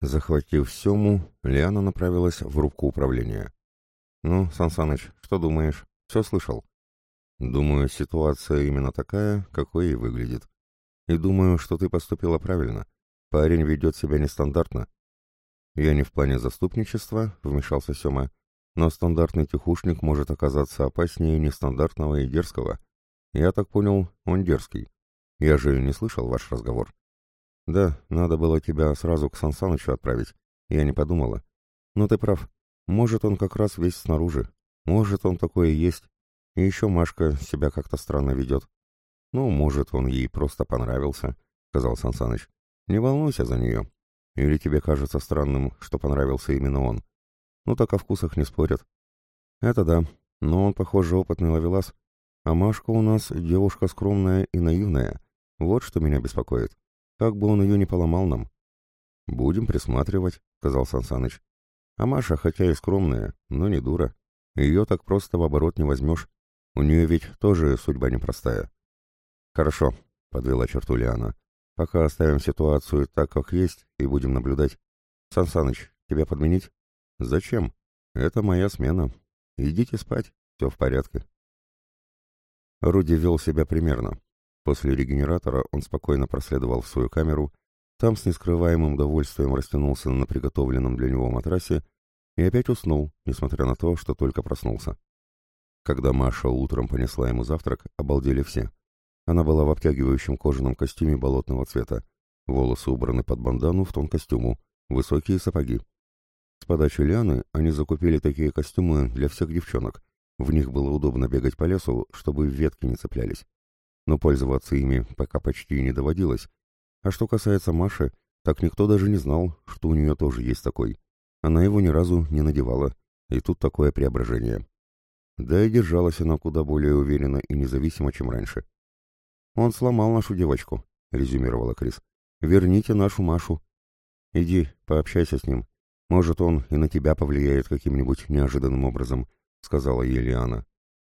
Захватив Сему, Лиана направилась в рубку управления. «Ну, Сансаныч, что думаешь? Все слышал?» «Думаю, ситуация именно такая, какой и выглядит. И думаю, что ты поступила правильно. Парень ведет себя нестандартно». «Я не в плане заступничества», — вмешался Сема, «но стандартный тихушник может оказаться опаснее нестандартного и дерзкого. Я так понял, он дерзкий. Я же не слышал ваш разговор». «Да, надо было тебя сразу к Сансанычу отправить. Я не подумала. Но ты прав. Может, он как раз весь снаружи. Может, он такое есть. И еще Машка себя как-то странно ведет. Ну, может, он ей просто понравился», — сказал Сансаныч. «Не волнуйся за нее. Или тебе кажется странным, что понравился именно он? Ну так о вкусах не спорят». «Это да. Но он, похоже, опытный ловелас. А Машка у нас девушка скромная и наивная. Вот что меня беспокоит. Как бы он ее не поломал нам. «Будем присматривать», — сказал Сансаныч. «А Маша, хотя и скромная, но не дура. Ее так просто в оборот не возьмешь. У нее ведь тоже судьба непростая». «Хорошо», — подвела черту Лиана. «Пока оставим ситуацию так, как есть, и будем наблюдать. Сансаныч, тебя подменить?» «Зачем? Это моя смена. Идите спать, все в порядке». Руди вел себя примерно. После регенератора он спокойно проследовал в свою камеру, там с нескрываемым удовольствием растянулся на приготовленном для него матрасе и опять уснул, несмотря на то, что только проснулся. Когда Маша утром понесла ему завтрак, обалдели все. Она была в обтягивающем кожаном костюме болотного цвета, волосы убраны под бандану в тон костюму, высокие сапоги. С подачи Лианы они закупили такие костюмы для всех девчонок. В них было удобно бегать по лесу, чтобы ветки не цеплялись но пользоваться ими пока почти не доводилось. А что касается Маши, так никто даже не знал, что у нее тоже есть такой. Она его ни разу не надевала, и тут такое преображение. Да и держалась она куда более уверенно и независимо, чем раньше. «Он сломал нашу девочку», — резюмировала Крис. «Верните нашу Машу. Иди, пообщайся с ним. Может, он и на тебя повлияет каким-нибудь неожиданным образом», — сказала Елиана.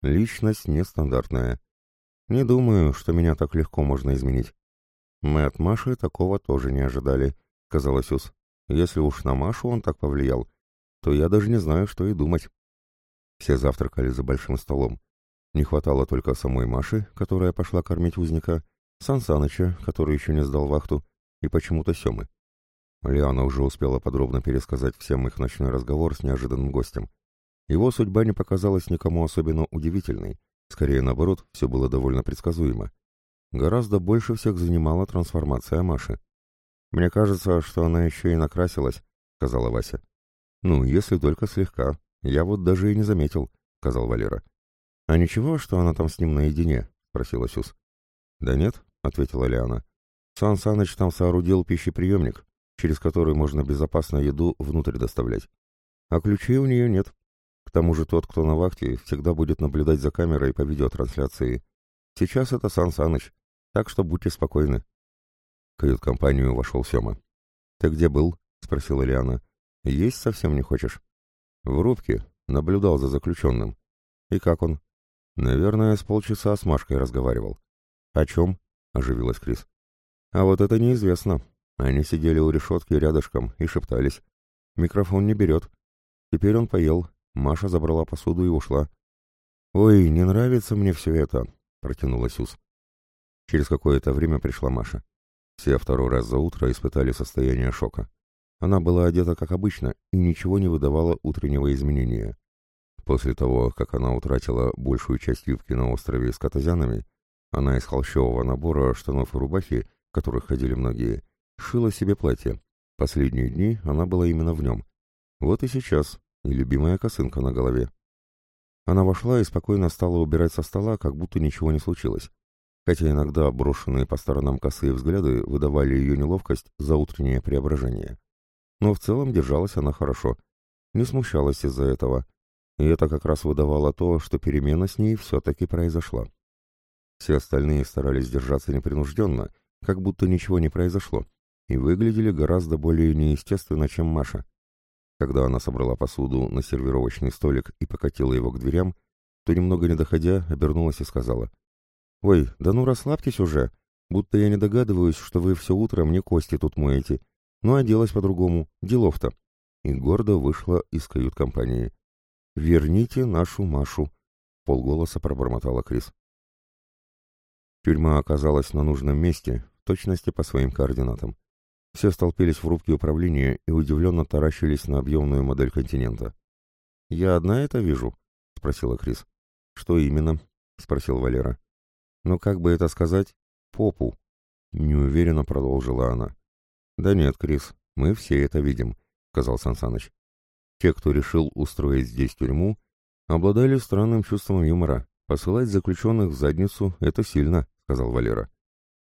«Личность нестандартная. Не думаю, что меня так легко можно изменить. Мы от Маши такого тоже не ожидали, сказал Сюз. Если уж на Машу он так повлиял, то я даже не знаю, что и думать. Все завтракали за большим столом. Не хватало только самой Маши, которая пошла кормить узника, Сан Саныча, который еще не сдал вахту, и почему-то Семы. Лиана уже успела подробно пересказать всем их ночной разговор с неожиданным гостем. Его судьба не показалась никому особенно удивительной, Скорее наоборот, все было довольно предсказуемо. Гораздо больше всех занимала трансформация Маши. «Мне кажется, что она еще и накрасилась», — сказала Вася. «Ну, если только слегка. Я вот даже и не заметил», — сказал Валера. «А ничего, что она там с ним наедине?» — спросила Сюз. «Да нет», — ответила Лиана. «Сан Саныч там соорудил пищеприемник, через который можно безопасно еду внутрь доставлять. А ключей у нее нет. Тому же тот, кто на вахте, всегда будет наблюдать за камерой по видеотрансляции. Сейчас это Сан Саныч, так что будьте спокойны. В кают-компанию вошел Сема. «Ты где был?» — спросила Лиана. «Есть совсем не хочешь?» «В рубке. Наблюдал за заключенным. И как он?» «Наверное, с полчаса с Машкой разговаривал». «О чем?» — оживилась Крис. «А вот это неизвестно. Они сидели у решетки рядышком и шептались. Микрофон не берет. Теперь он поел, Маша забрала посуду и ушла. «Ой, не нравится мне все это», — протянула Сюз. Через какое-то время пришла Маша. Все второй раз за утро испытали состояние шока. Она была одета как обычно и ничего не выдавала утреннего изменения. После того, как она утратила большую часть юбки на острове с катазянами, она из холщового набора штанов и рубахи, в которых ходили многие, шила себе платье. Последние дни она была именно в нем. Вот и сейчас и любимая косынка на голове. Она вошла и спокойно стала убирать со стола, как будто ничего не случилось, хотя иногда брошенные по сторонам косые взгляды выдавали ее неловкость за утреннее преображение. Но в целом держалась она хорошо, не смущалась из-за этого, и это как раз выдавало то, что перемена с ней все-таки произошла. Все остальные старались держаться непринужденно, как будто ничего не произошло, и выглядели гораздо более неестественно, чем Маша. Когда она собрала посуду на сервировочный столик и покатила его к дверям, то, немного не доходя, обернулась и сказала. «Ой, да ну расслабьтесь уже, будто я не догадываюсь, что вы все утро мне кости тут моете. но оделась по-другому, делов-то. И гордо вышла из кают-компании. «Верните нашу Машу», — полголоса пробормотала Крис. Тюрьма оказалась на нужном месте, в точности по своим координатам. Все столпились в рубке управления и удивленно таращились на объемную модель континента. «Я одна это вижу?» — спросила Крис. «Что именно?» — спросил Валера. «Ну, как бы это сказать? Попу», — неуверенно продолжила она. «Да нет, Крис, мы все это видим», — сказал Сансаныч. «Те, кто решил устроить здесь тюрьму, обладали странным чувством юмора. Посылать заключенных в задницу — это сильно», — сказал Валера.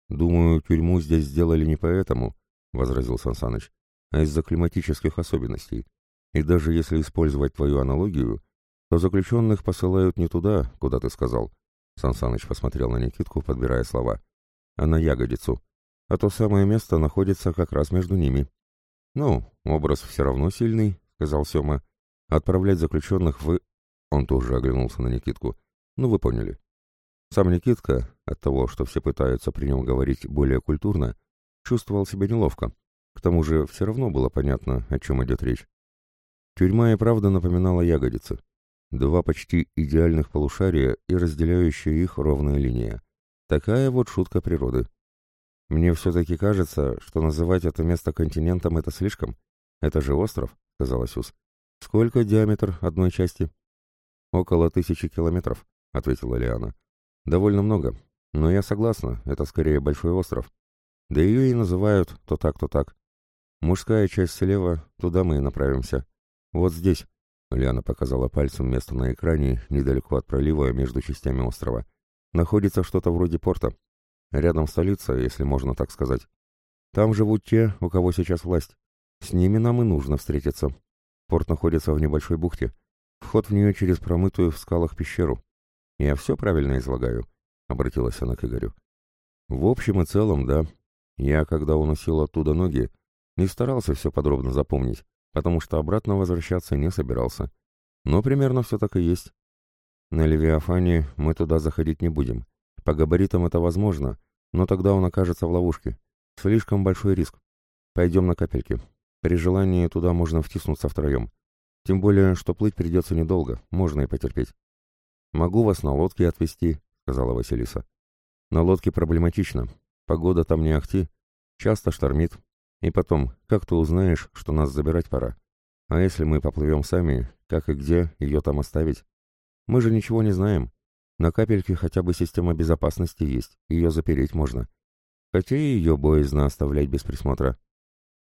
«Думаю, тюрьму здесь сделали не поэтому», — возразил Сансаныч, «а из-за климатических особенностей. И даже если использовать твою аналогию, то заключенных посылают не туда, куда ты сказал». Сансаныч посмотрел на Никитку, подбирая слова. «А на ягодицу. А то самое место находится как раз между ними». «Ну, образ все равно сильный», — сказал Сема. «Отправлять заключенных в...» Он тоже оглянулся на Никитку. «Ну, вы поняли». Сам Никитка, от того, что все пытаются при нем говорить более культурно, чувствовал себя неловко. К тому же все равно было понятно, о чем идет речь. Тюрьма и правда напоминала ягодицы. Два почти идеальных полушария и разделяющая их ровная линия. Такая вот шутка природы. Мне все-таки кажется, что называть это место континентом — это слишком. Это же остров, — сказал Асюс. Сколько диаметр одной части? Около тысячи километров, — ответила Лиана. Довольно много, но я согласна, это скорее большой остров. Да ее и называют то так, то так. Мужская часть слева, туда мы и направимся. Вот здесь, Лиана показала пальцем место на экране, недалеко от пролива между частями острова. Находится что-то вроде порта. Рядом столица, если можно так сказать. Там живут те, у кого сейчас власть. С ними нам и нужно встретиться. Порт находится в небольшой бухте. Вход в нее через промытую в скалах пещеру. «Я все правильно излагаю?» — обратилась она к Игорю. «В общем и целом, да. Я, когда уносил оттуда ноги, не старался все подробно запомнить, потому что обратно возвращаться не собирался. Но примерно все так и есть. На Левиафане мы туда заходить не будем. По габаритам это возможно, но тогда он окажется в ловушке. Слишком большой риск. Пойдем на капельки. При желании туда можно втиснуться втроем. Тем более, что плыть придется недолго, можно и потерпеть. «Могу вас на лодке отвезти», — сказала Василиса. «На лодке проблематично. Погода там не ахти. Часто штормит. И потом, как ты узнаешь, что нас забирать пора? А если мы поплывем сами, как и где ее там оставить? Мы же ничего не знаем. На капельке хотя бы система безопасности есть, ее запереть можно. Хотя и ее боязно оставлять без присмотра».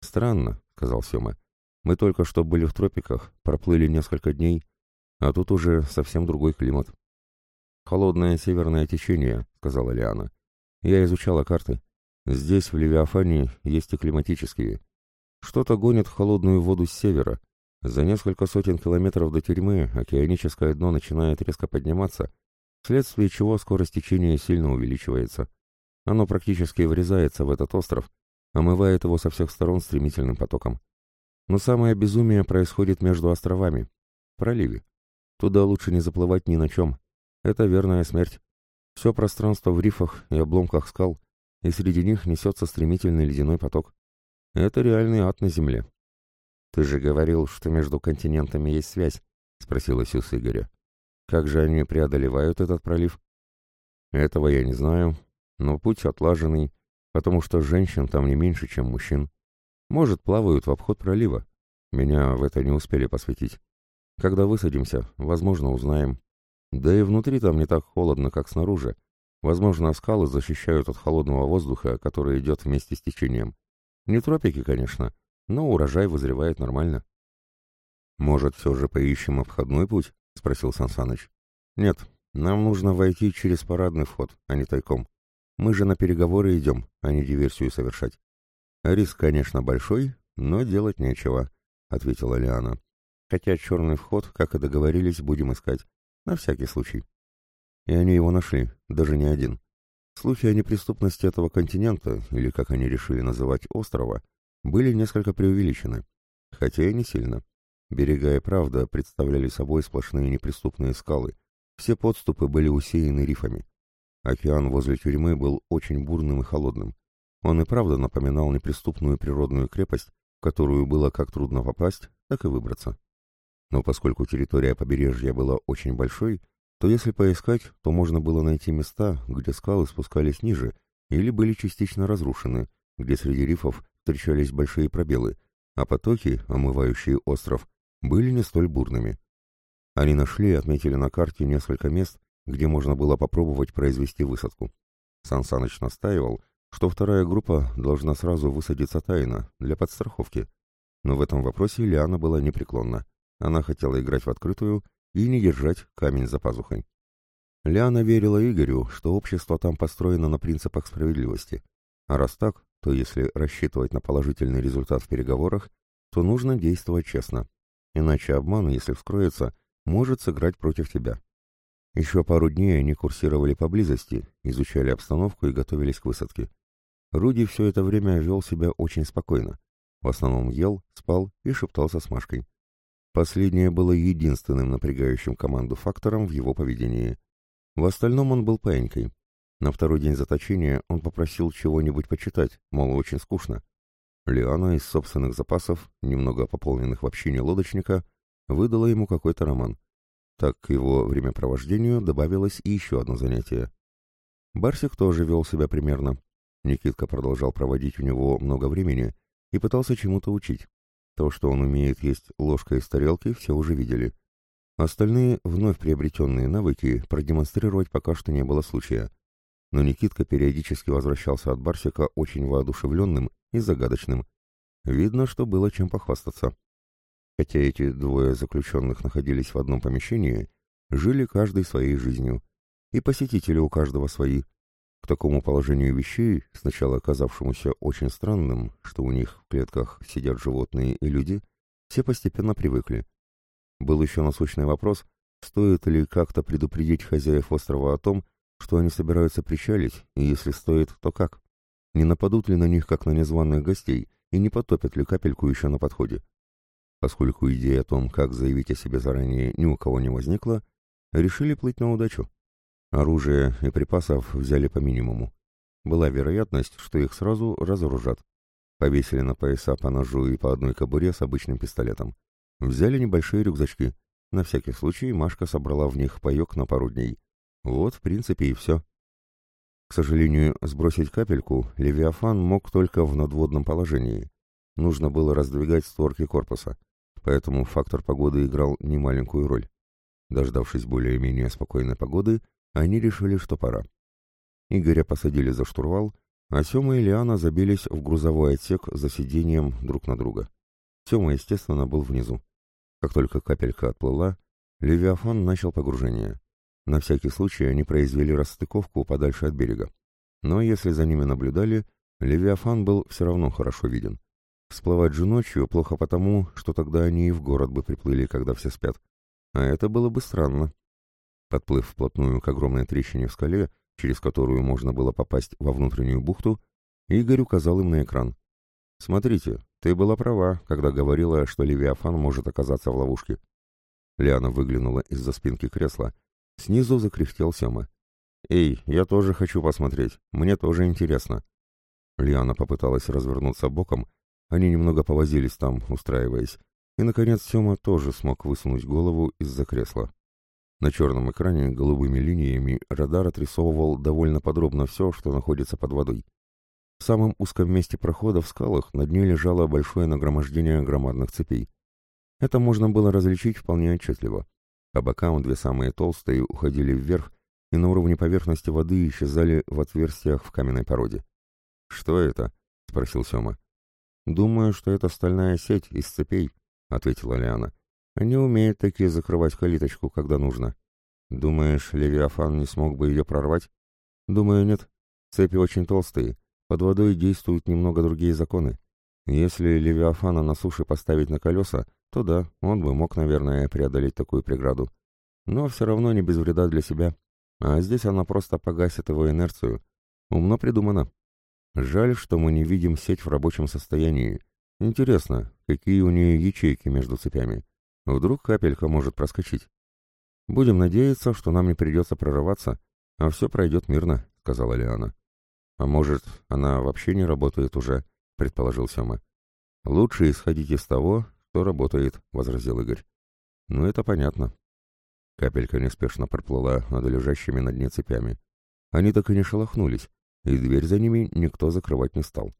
«Странно», — сказал Сема. «Мы только что были в тропиках, проплыли несколько дней, а тут уже совсем другой климат. «Холодное северное течение», — сказала Лиана. «Я изучала карты. Здесь, в Левиафане, есть и климатические. Что-то гонит холодную воду с севера. За несколько сотен километров до тюрьмы океаническое дно начинает резко подниматься, вследствие чего скорость течения сильно увеличивается. Оно практически врезается в этот остров, омывает его со всех сторон стремительным потоком. Но самое безумие происходит между островами, в проливе. Туда лучше не заплывать ни на чем. Это верная смерть. Все пространство в рифах и обломках скал, и среди них несется стремительный ледяной поток. Это реальный ад на земле. «Ты же говорил, что между континентами есть связь», — спросила Сюс Игоря. «Как же они преодолевают этот пролив?» «Этого я не знаю, но путь отлаженный, потому что женщин там не меньше, чем мужчин. Может, плавают в обход пролива. Меня в это не успели посвятить. Когда высадимся, возможно, узнаем. Да и внутри там не так холодно, как снаружи. Возможно, скалы защищают от холодного воздуха, который идет вместе с течением. Не тропики, конечно, но урожай вызревает нормально. «Может, все же поищем обходной путь?» — спросил Сансаныч. «Нет, нам нужно войти через парадный вход, а не тайком. Мы же на переговоры идем, а не диверсию совершать. Риск, конечно, большой, но делать нечего», — ответила Лиана. Хотя черный вход, как и договорились, будем искать. На всякий случай. И они его нашли, даже не один. Слухи о неприступности этого континента, или как они решили называть острова, были несколько преувеличены. Хотя и не сильно. Берега и правда представляли собой сплошные неприступные скалы. Все подступы были усеяны рифами. Океан возле тюрьмы был очень бурным и холодным. Он и правда напоминал неприступную природную крепость, в которую было как трудно попасть, так и выбраться. Но поскольку территория побережья была очень большой, то если поискать, то можно было найти места, где скалы спускались ниже или были частично разрушены, где среди рифов встречались большие пробелы, а потоки, омывающие остров, были не столь бурными. Они нашли и отметили на карте несколько мест, где можно было попробовать произвести высадку. Сан Саныч настаивал, что вторая группа должна сразу высадиться тайно, для подстраховки. Но в этом вопросе Лиана была непреклонна. Она хотела играть в открытую и не держать камень за пазухой. Лиана верила Игорю, что общество там построено на принципах справедливости. А раз так, то если рассчитывать на положительный результат в переговорах, то нужно действовать честно. Иначе обман, если вскроется, может сыграть против тебя. Еще пару дней они курсировали поблизости, изучали обстановку и готовились к высадке. Руди все это время вел себя очень спокойно. В основном ел, спал и шептался с Машкой. Последнее было единственным напрягающим команду фактором в его поведении. В остальном он был паинькой. На второй день заточения он попросил чего-нибудь почитать, мол, очень скучно. Лиана из собственных запасов, немного пополненных в общине лодочника, выдала ему какой-то роман. Так к его времяпровождению добавилось и еще одно занятие. Барсик тоже вел себя примерно. Никитка продолжал проводить у него много времени и пытался чему-то учить. То, что он умеет есть ложкой из тарелки, все уже видели. Остальные вновь приобретенные навыки продемонстрировать пока что не было случая. Но Никитка периодически возвращался от Барсика очень воодушевленным и загадочным. Видно, что было чем похвастаться. Хотя эти двое заключенных находились в одном помещении, жили каждый своей жизнью, и посетители у каждого свои. К такому положению вещей, сначала оказавшемуся очень странным, что у них в клетках сидят животные и люди, все постепенно привыкли. Был еще насущный вопрос, стоит ли как-то предупредить хозяев острова о том, что они собираются причалить, и если стоит, то как? Не нападут ли на них, как на незваных гостей, и не потопят ли капельку еще на подходе? Поскольку идея о том, как заявить о себе заранее, ни у кого не возникла, решили плыть на удачу. Оружие и припасов взяли по минимуму. Была вероятность, что их сразу разоружат. Повесили на пояса по ножу и по одной кобуре с обычным пистолетом. Взяли небольшие рюкзачки. На всякий случай Машка собрала в них паек на пару дней. Вот, в принципе, и все. К сожалению, сбросить капельку Левиафан мог только в надводном положении. Нужно было раздвигать створки корпуса поэтому фактор погоды играл немаленькую роль. Дождавшись более-менее спокойной погоды, они решили, что пора. Игоря посадили за штурвал, а Сема и Лиана забились в грузовой отсек за сиденьем друг на друга. Сема, естественно, был внизу. Как только капелька отплыла, Левиафан начал погружение. На всякий случай они произвели расстыковку подальше от берега. Но если за ними наблюдали, Левиафан был все равно хорошо виден. Всплывать же ночью плохо потому, что тогда они и в город бы приплыли, когда все спят. А это было бы странно. Подплыв вплотную к огромной трещине в скале, через которую можно было попасть во внутреннюю бухту, Игорь указал им на экран. «Смотрите, ты была права, когда говорила, что Левиафан может оказаться в ловушке». Лиана выглянула из-за спинки кресла. Снизу закряхтел Сема. «Эй, я тоже хочу посмотреть. Мне тоже интересно». Лиана попыталась развернуться боком, они немного повозились там, устраиваясь, и, наконец, Сема тоже смог высунуть голову из-за кресла. На черном экране голубыми линиями радар отрисовывал довольно подробно все, что находится под водой. В самом узком месте прохода в скалах на дне лежало большое нагромождение громадных цепей. Это можно было различить вполне отчетливо. По бокам две самые толстые уходили вверх и на уровне поверхности воды исчезали в отверстиях в каменной породе. «Что это?» — спросил Сема. «Думаю, что это стальная сеть из цепей», — ответила Лиана. «Они умеют такие закрывать калиточку, когда нужно. Думаешь, Левиафан не смог бы ее прорвать?» «Думаю, нет. Цепи очень толстые. Под водой действуют немного другие законы. Если Левиафана на суше поставить на колеса, то да, он бы мог, наверное, преодолеть такую преграду. Но все равно не без вреда для себя. А здесь она просто погасит его инерцию. Умно придумано». Жаль, что мы не видим сеть в рабочем состоянии. Интересно, какие у нее ячейки между цепями. Вдруг капелька может проскочить. Будем надеяться, что нам не придется прорываться, а все пройдет мирно, сказала Лиана. «А может, она вообще не работает уже?» — предположил Сема. «Лучше исходить из того, что работает», — возразил Игорь. «Ну, это понятно». Капелька неспешно проплыла над лежащими на дне цепями. Они так и не шелохнулись, и дверь за ними никто закрывать не стал.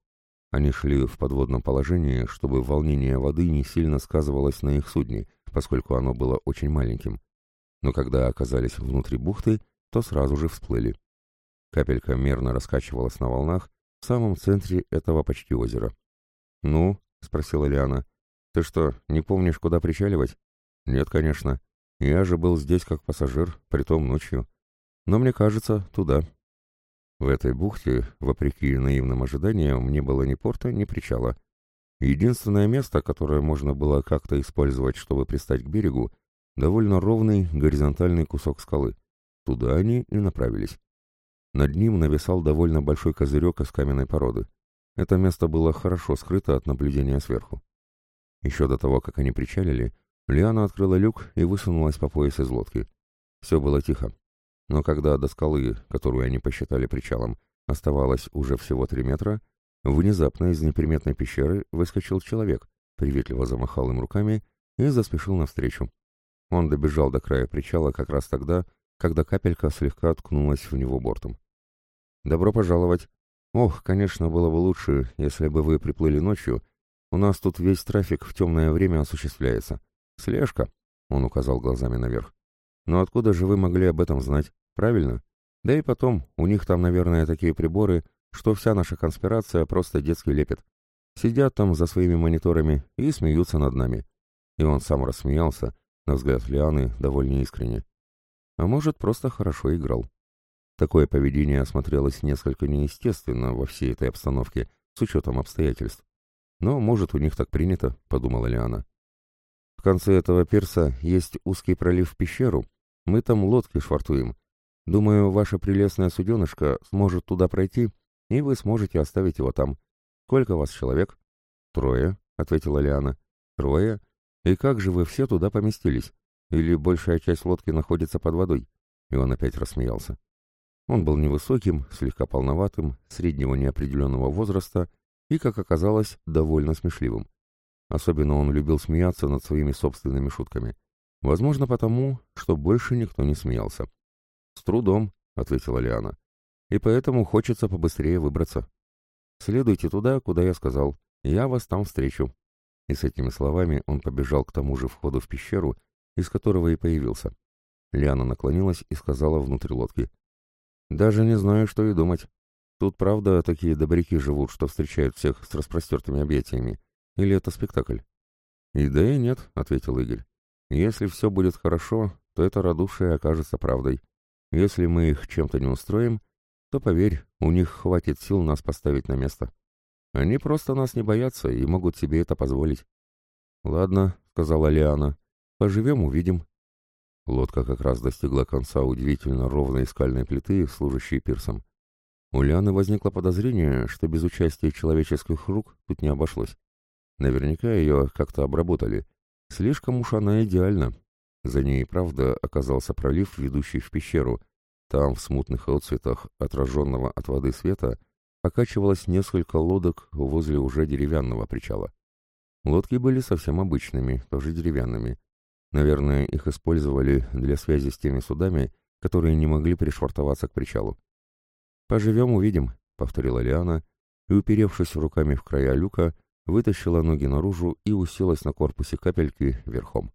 Они шли в подводном положении, чтобы волнение воды не сильно сказывалось на их судне, поскольку оно было очень маленьким. Но когда оказались внутри бухты, то сразу же всплыли. Капелька мерно раскачивалась на волнах в самом центре этого почти озера. «Ну?» — спросила Лиана. «Ты что, не помнишь, куда причаливать?» «Нет, конечно. Я же был здесь как пассажир, притом ночью. Но мне кажется, туда». В этой бухте, вопреки наивным ожиданиям, не было ни порта, ни причала. Единственное место, которое можно было как-то использовать, чтобы пристать к берегу, довольно ровный горизонтальный кусок скалы. Туда они и направились. Над ним нависал довольно большой козырек из каменной породы. Это место было хорошо скрыто от наблюдения сверху. Еще до того, как они причалили, Лиана открыла люк и высунулась по пояс из лодки. Все было тихо. Но когда до скалы, которую они посчитали причалом, оставалось уже всего три метра, внезапно из неприметной пещеры выскочил человек, приветливо замахал им руками и заспешил навстречу. Он добежал до края причала как раз тогда, когда капелька слегка ткнулась в него бортом. «Добро пожаловать! Ох, конечно, было бы лучше, если бы вы приплыли ночью. У нас тут весь трафик в темное время осуществляется. Слежка!» — он указал глазами наверх. «Но откуда же вы могли об этом знать?» Правильно? Да и потом, у них там, наверное, такие приборы, что вся наша конспирация просто детский лепет. Сидят там за своими мониторами и смеются над нами. И он сам рассмеялся, на взгляд Лианы, довольно искренне. А может, просто хорошо играл. Такое поведение осмотрелось несколько неестественно во всей этой обстановке, с учетом обстоятельств. Но, может, у них так принято, подумала Лиана. В конце этого пирса есть узкий пролив в пещеру, мы там лодки швартуем, Думаю, ваша прелестная суденышка сможет туда пройти, и вы сможете оставить его там. Сколько вас человек? Трое, ответила Лиана. Трое? И как же вы все туда поместились? Или большая часть лодки находится под водой? И он опять рассмеялся. Он был невысоким, слегка полноватым, среднего неопределенного возраста и, как оказалось, довольно смешливым. Особенно он любил смеяться над своими собственными шутками. Возможно, потому, что больше никто не смеялся. «С трудом», — ответила Лиана. «И поэтому хочется побыстрее выбраться. Следуйте туда, куда я сказал. Я вас там встречу». И с этими словами он побежал к тому же входу в пещеру, из которого и появился. Лиана наклонилась и сказала внутрь лодки. «Даже не знаю, что и думать. Тут, правда, такие добряки живут, что встречают всех с распростертыми объятиями. Или это спектакль?» «И да, и нет», — ответил Игорь. «Если все будет хорошо, то это радушие окажется правдой. Если мы их чем-то не устроим, то, поверь, у них хватит сил нас поставить на место. Они просто нас не боятся и могут себе это позволить. «Ладно», — сказала Лиана, — «поживем, увидим». Лодка как раз достигла конца удивительно ровной скальной плиты, служащей пирсом. У Лианы возникло подозрение, что без участия человеческих рук тут не обошлось. Наверняка ее как-то обработали. Слишком уж она идеальна, за ней, правда, оказался пролив, ведущий в пещеру. Там, в смутных отцветах отраженного от воды света, покачивалось несколько лодок возле уже деревянного причала. Лодки были совсем обычными, тоже деревянными. Наверное, их использовали для связи с теми судами, которые не могли пришвартоваться к причалу. «Поживем, увидим», — повторила Лиана, и, уперевшись руками в края люка, вытащила ноги наружу и уселась на корпусе капельки верхом.